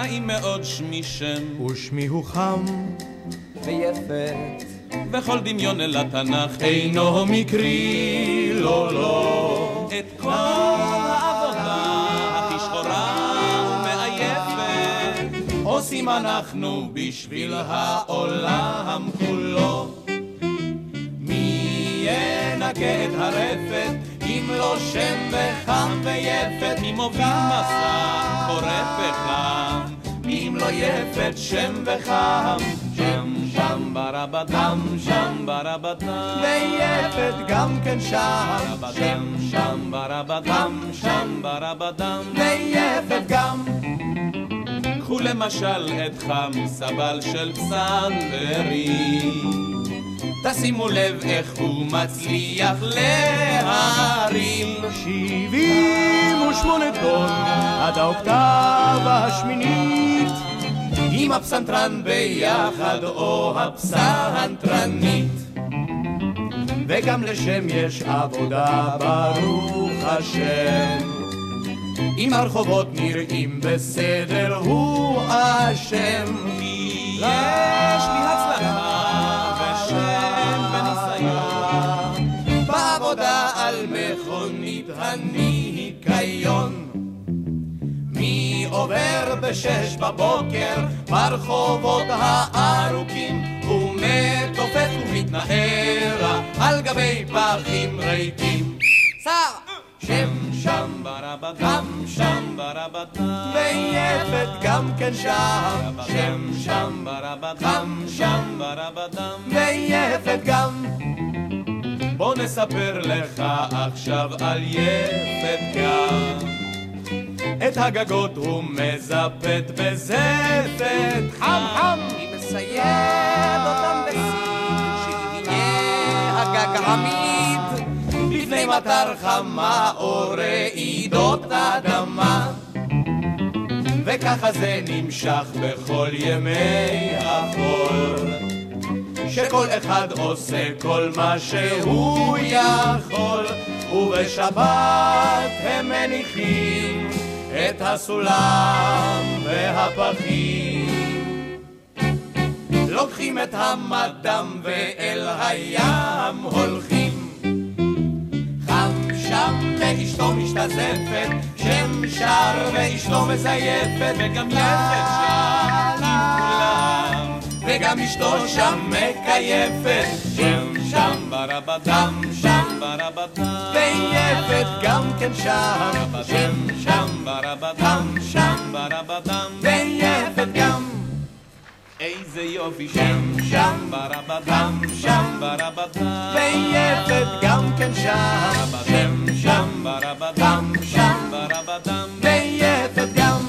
נעים מאוד שמי שם, ושמי הוא חם, ויפת. וכל דמיון אל התנ"ך אינו מקרי, לא, לא. את כל העבודה הכי שחורה ומעייפת עושים אנחנו בשביל העולם כולו. מי ינקה את הרפת אם לא שם וחם ויפת? מי מוביל מסע חורף וחם? אם לא יפת שם וחם? שם שם ברבדם, שם ברבדם. ויפת גם כן שם, שם שם ברבדם, שם ברבדם. ויפת גם. קחו למשל את חם סבל של פסנתרי. תשימו לב איך הוא מצליח להרים. שבעים ושמונה טון עד האוקטבה השמינית. עם הפסנתרן ביחד או הפסנתרנית. וגם לשם יש עבודה, ברוך השם. אם הרחובות נראים בסדר, הוא אשם. כי יש לי הצלחה ושם וניסיון בעבודה על מכונית הניקיון. מי עובר בשש בבוקר ברחובות הארוכים ומתופף ומתנער על גבי פחים ריקים. שר! שם שם ברבדם, שם ברבדם. ויפת גם כן שם, שם שם ברבדם, שם ברבדם. ויפת גם. בוא נספר לך עכשיו על יפת גם. את הגגות הוא מזפת בזפת חם חם. היא מסייד אותם בסיר, שיהיה הגג עמיד. לפני מטר חמה או רעידות אדמה. וככה זה נמשך בכל ימי החול. שכל אחד עושה כל מה שהוא יכול, ובשבת הם מניחים את הסולם והפחים. לוקחים את המדם ואל הים הולכים. חם שם ואשתו משתזפת, שם שר ואשתו מזייפת, וגם יפת שם וגם אשתו שם מקייפת, שם שם ברבדם, שם ברבדם, ויפת גם כן שם, שם שם ברבדם, שם ברבדם, ויפת גם. איזה יופי. שם שם ברבדם, שם ברבדם, ויפת גם כן שם, שם שם ברבדם, שם ברבדם, ויפת גם.